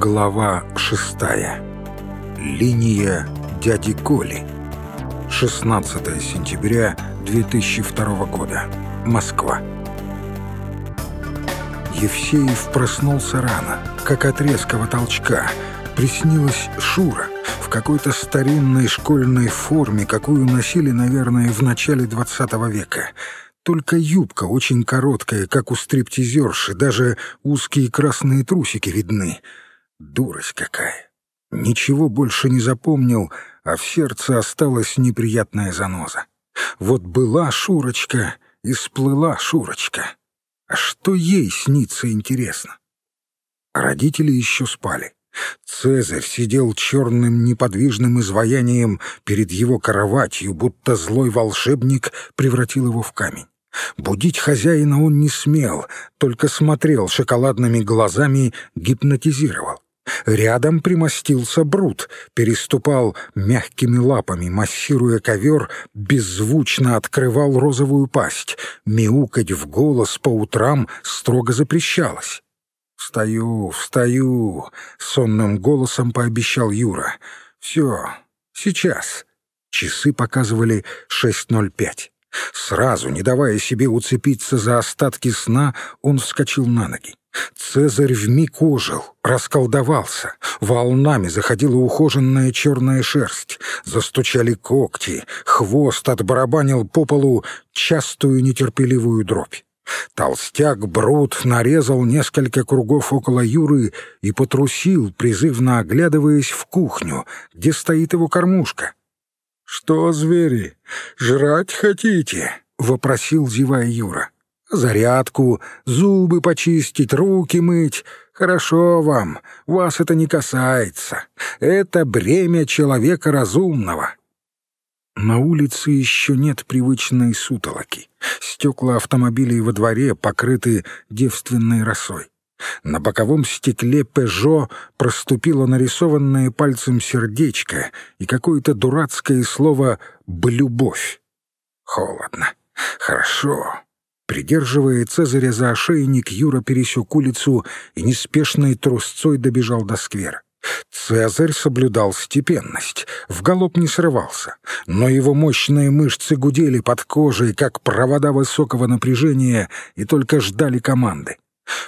Глава шестая. Линия дяди Коли. 16 сентября 2002 года. Москва. Евсеев проснулся рано, как от резкого толчка. Приснилась Шура в какой-то старинной школьной форме, какую носили, наверное, в начале 20 века. Только юбка очень короткая, как у стриптизерши, даже узкие красные трусики видны — Дурость какая! Ничего больше не запомнил, а в сердце осталась неприятная заноза. Вот была Шурочка и сплыла Шурочка. А что ей снится, интересно? Родители еще спали. Цезарь сидел черным неподвижным изваянием перед его кроватью, будто злой волшебник превратил его в камень. Будить хозяина он не смел, только смотрел шоколадными глазами, гипнотизировал. Рядом примостился Брут, переступал мягкими лапами, массируя ковер, беззвучно открывал розовую пасть. Мяукать в голос по утрам строго запрещалось. «Встаю, встаю!» — сонным голосом пообещал Юра. «Все, сейчас». Часы показывали 6.05. Сразу, не давая себе уцепиться за остатки сна, он вскочил на ноги. Цезарь вмиг ожил, расколдовался. Волнами заходила ухоженная черная шерсть. Застучали когти, хвост отбарабанил по полу частую нетерпеливую дробь. Толстяк Брут нарезал несколько кругов около Юры и потрусил, призывно оглядываясь в кухню, где стоит его кормушка. «Что, звери, жрать хотите?» — вопросил, зевая Юра. Зарядку, зубы почистить, руки мыть. Хорошо вам, вас это не касается. Это бремя человека разумного. На улице еще нет привычной сутолоки. Стекла автомобилей во дворе покрыты девственной росой. На боковом стекле «Пежо» проступило нарисованное пальцем сердечко и какое-то дурацкое слово «блюбовь». Холодно. Хорошо. Придерживая Цезаря за ошейник, Юра пересек улицу и неспешной трусцой добежал до сквера. Цезарь соблюдал степенность, в галоп не срывался, но его мощные мышцы гудели под кожей, как провода высокого напряжения, и только ждали команды.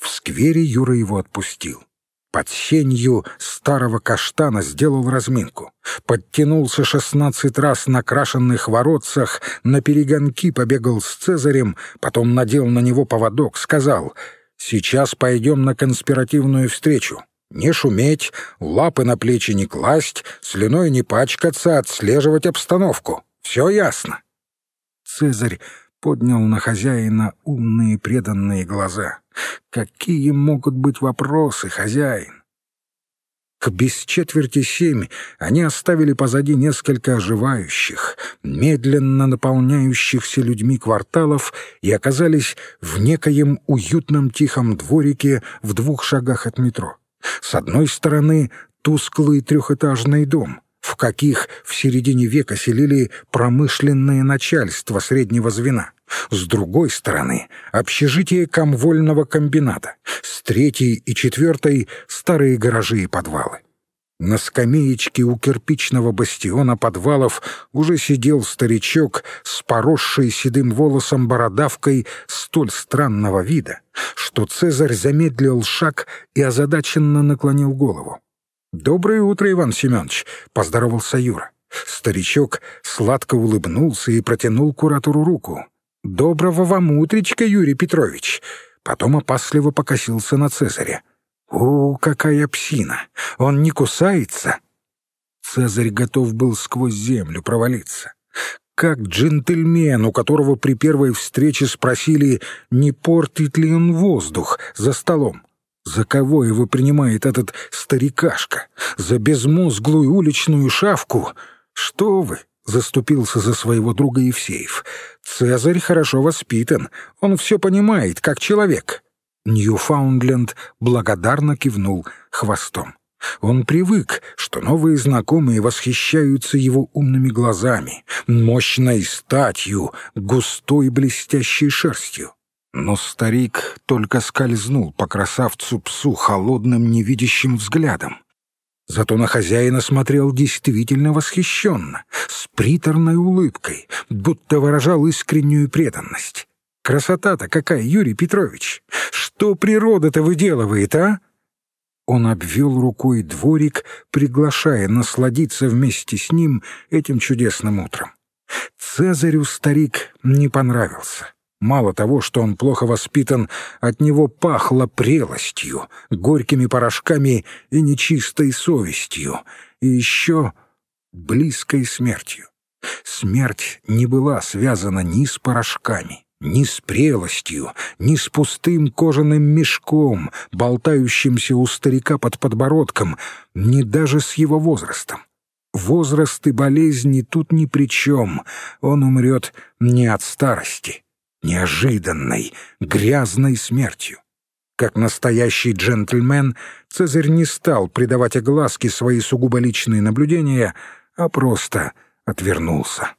В сквере Юра его отпустил. Под сенью старого каштана сделал разминку. Подтянулся шестнадцать раз на крашенных воротцах, на перегонки побегал с Цезарем, потом надел на него поводок, сказал «Сейчас пойдем на конспиративную встречу. Не шуметь, лапы на плечи не класть, слюной не пачкаться, отслеживать обстановку. Все ясно». Цезарь поднял на хозяина умные преданные глаза. «Какие могут быть вопросы, хозяин?» К без четверти семь они оставили позади несколько оживающих, медленно наполняющихся людьми кварталов и оказались в некоем уютном тихом дворике в двух шагах от метро. С одной стороны тусклый трехэтажный дом — в каких в середине века селили промышленное начальство среднего звена. С другой стороны, общежитие комвольного комбината. С третьей и четвертой — старые гаражи и подвалы. На скамеечке у кирпичного бастиона подвалов уже сидел старичок с поросшей седым волосом бородавкой столь странного вида, что Цезарь замедлил шаг и озадаченно наклонил голову. «Доброе утро, Иван Семенович!» — поздоровался Юра. Старичок сладко улыбнулся и протянул куратору руку. «Доброго вам утречка, Юрий Петрович!» Потом опасливо покосился на Цезаря. «О, какая псина! Он не кусается!» Цезарь готов был сквозь землю провалиться. Как джентльмен, у которого при первой встрече спросили, не портит ли он воздух за столом. За кого его принимает этот старикашка? За безмозглую уличную шавку? Что вы? Заступился за своего друга Евсеев. Цезарь хорошо воспитан, он все понимает, как человек. Ньюфаундленд благодарно кивнул хвостом. Он привык, что новые знакомые восхищаются его умными глазами, мощной статью, густой блестящей шерстью. Но старик только скользнул по красавцу-псу холодным невидящим взглядом. Зато на хозяина смотрел действительно восхищенно, с приторной улыбкой, будто выражал искреннюю преданность. Красота-то какая, Юрий Петрович! Что природа-то выделывает, а? Он обвел рукой дворик, приглашая насладиться вместе с ним этим чудесным утром. Цезарю старик не понравился. Мало того, что он плохо воспитан, от него пахло прелостью, горькими порошками и нечистой совестью, и еще близкой смертью. Смерть не была связана ни с порошками, ни с прелостью, ни с пустым кожаным мешком, болтающимся у старика под подбородком, ни даже с его возрастом. Возраст и болезни тут ни при чем, он умрет не от старости неожиданной, грязной смертью. Как настоящий джентльмен, Цезарь не стал придавать огласке свои сугубо личные наблюдения, а просто отвернулся.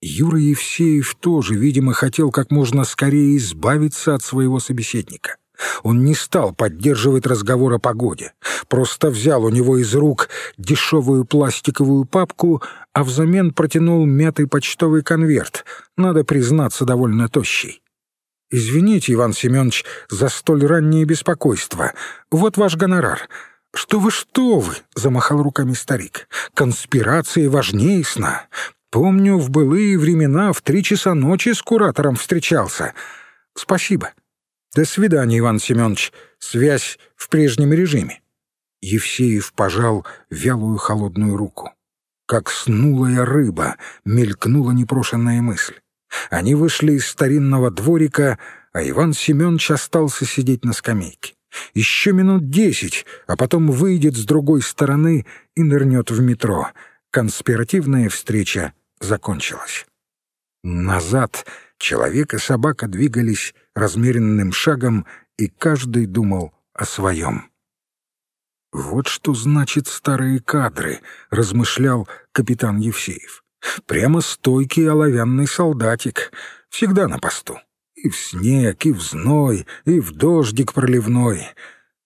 Юра Евсеев тоже, видимо, хотел как можно скорее избавиться от своего собеседника. Он не стал поддерживать разговор о погоде, просто взял у него из рук дешевую пластиковую папку, а взамен протянул мятый почтовый конверт, надо признаться, довольно тощий. «Извините, Иван Семенович, за столь раннее беспокойство. Вот ваш гонорар». «Что вы, что вы!» — замахал руками старик. «Конспирация важнее сна. Помню, в былые времена в три часа ночи с куратором встречался. Спасибо. «До свидания, Иван Семенович. Связь в прежнем режиме». Евсеев пожал вялую холодную руку. Как снулая рыба мелькнула непрошенная мысль. Они вышли из старинного дворика, а Иван Семенович остался сидеть на скамейке. Еще минут десять, а потом выйдет с другой стороны и нырнет в метро. Конспиративная встреча закончилась. Назад человек и собака двигались размеренным шагом, и каждый думал о своем. «Вот что значит старые кадры», — размышлял капитан Евсеев. «Прямо стойкий оловянный солдатик, всегда на посту. И в снег, и в зной, и в дождик проливной.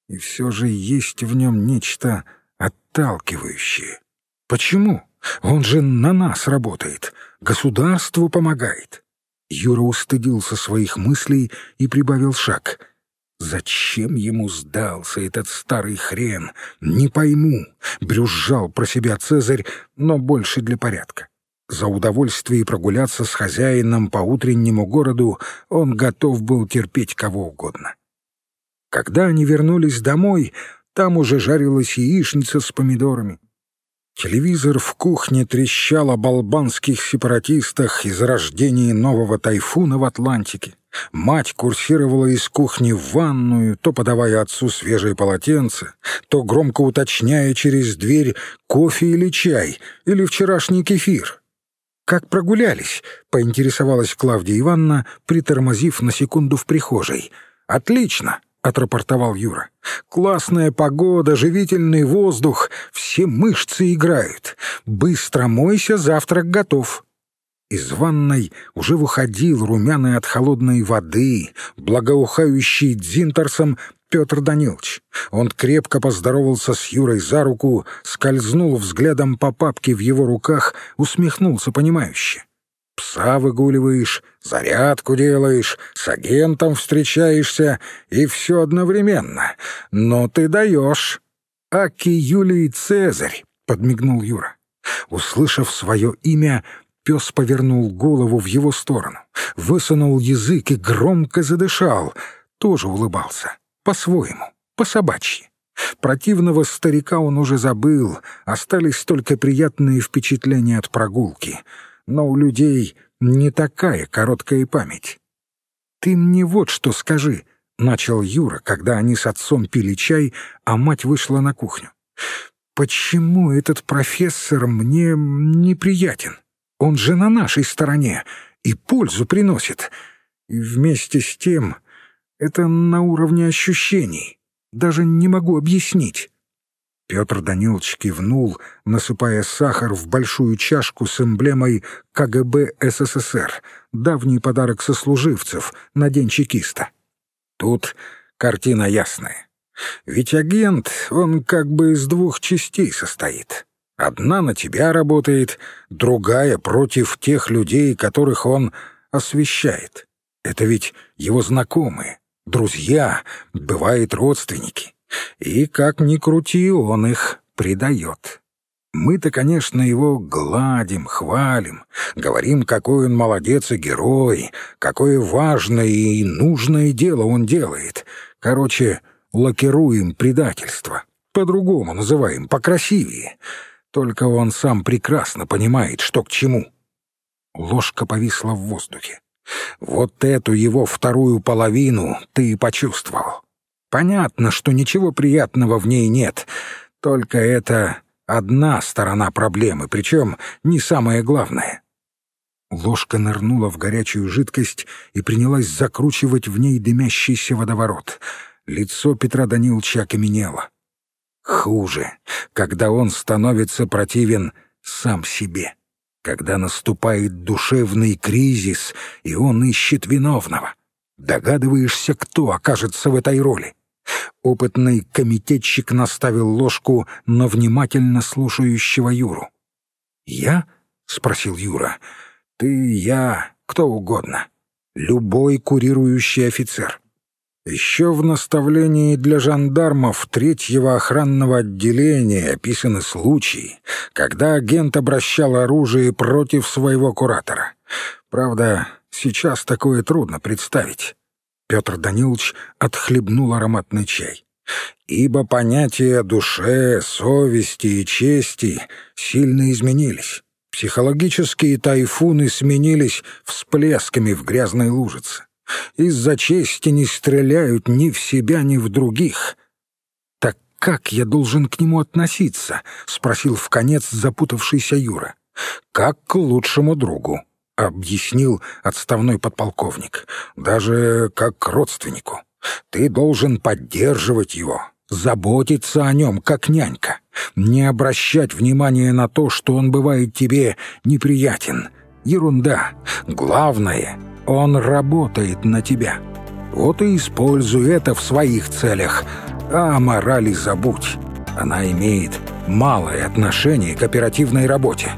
И все же есть в нем нечто отталкивающее. Почему? Он же на нас работает, государству помогает. Юра устыдился своих мыслей и прибавил шаг. «Зачем ему сдался этот старый хрен? Не пойму!» — брюзжал про себя Цезарь, но больше для порядка. За удовольствие прогуляться с хозяином по утреннему городу он готов был терпеть кого угодно. Когда они вернулись домой, там уже жарилась яичница с помидорами, Телевизор в кухне трещал о балбанских сепаратистах и зарождении нового тайфуна в Атлантике. Мать курсировала из кухни в ванную, то подавая отцу свежее полотенце, то громко уточняя через дверь кофе или чай, или вчерашний кефир. «Как прогулялись?» — поинтересовалась Клавдия Ивановна, притормозив на секунду в прихожей. «Отлично!» Отрапортовал Юра. «Классная погода, живительный воздух, все мышцы играют. Быстро мойся, завтрак готов». Из ванной уже выходил румяный от холодной воды, благоухающий дзинтерсом Петр Данилович. Он крепко поздоровался с Юрой за руку, скользнул взглядом по папке в его руках, усмехнулся понимающе. Пса выгуливаешь, зарядку делаешь, с агентом встречаешься, и все одновременно. Но ты даешь. Аки Юлий Цезарь, — подмигнул Юра. Услышав свое имя, пес повернул голову в его сторону, высунул язык и громко задышал. Тоже улыбался. По-своему, по-собачьи. Противного старика он уже забыл, остались только приятные впечатления от прогулки — но у людей не такая короткая память. «Ты мне вот что скажи», — начал Юра, когда они с отцом пили чай, а мать вышла на кухню. «Почему этот профессор мне неприятен? Он же на нашей стороне и пользу приносит. И вместе с тем это на уровне ощущений. Даже не могу объяснить». Петр Данилович кивнул, насыпая сахар в большую чашку с эмблемой КГБ СССР, давний подарок сослуживцев на день чекиста. Тут картина ясная. Ведь агент, он как бы из двух частей состоит. Одна на тебя работает, другая против тех людей, которых он освещает. Это ведь его знакомые, друзья, бывает родственники. И, как ни крути, он их предает. Мы-то, конечно, его гладим, хвалим, говорим, какой он молодец и герой, какое важное и нужное дело он делает. Короче, лакируем предательство. По-другому называем, покрасивее. Только он сам прекрасно понимает, что к чему. Ложка повисла в воздухе. Вот эту его вторую половину ты и почувствовал. Понятно, что ничего приятного в ней нет, только это одна сторона проблемы, причем не самое главное. Ложка нырнула в горячую жидкость и принялась закручивать в ней дымящийся водоворот. Лицо Петра Даниловича окаменело. Хуже, когда он становится противен сам себе, когда наступает душевный кризис, и он ищет виновного. Догадываешься, кто окажется в этой роли? Опытный комитетчик наставил ложку на внимательно слушающего Юру. «Я?» — спросил Юра. «Ты, я, кто угодно. Любой курирующий офицер. Еще в наставлении для жандармов третьего охранного отделения описаны случаи, когда агент обращал оружие против своего куратора. Правда, сейчас такое трудно представить. Петр Данилович отхлебнул ароматный чай. «Ибо понятия душе, совести и чести сильно изменились. Психологические тайфуны сменились всплесками в грязной лужице. Из-за чести не стреляют ни в себя, ни в других». «Так как я должен к нему относиться?» — спросил в конец запутавшийся Юра. «Как к лучшему другу», — объяснил отставной подполковник, — «даже как родственнику. Ты должен поддерживать его, заботиться о нем, как нянька, не обращать внимания на то, что он бывает тебе неприятен. Ерунда. Главное, он работает на тебя. Вот и используй это в своих целях, а о морали забудь. Она имеет малое отношение к оперативной работе».